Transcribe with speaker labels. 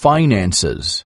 Speaker 1: finances.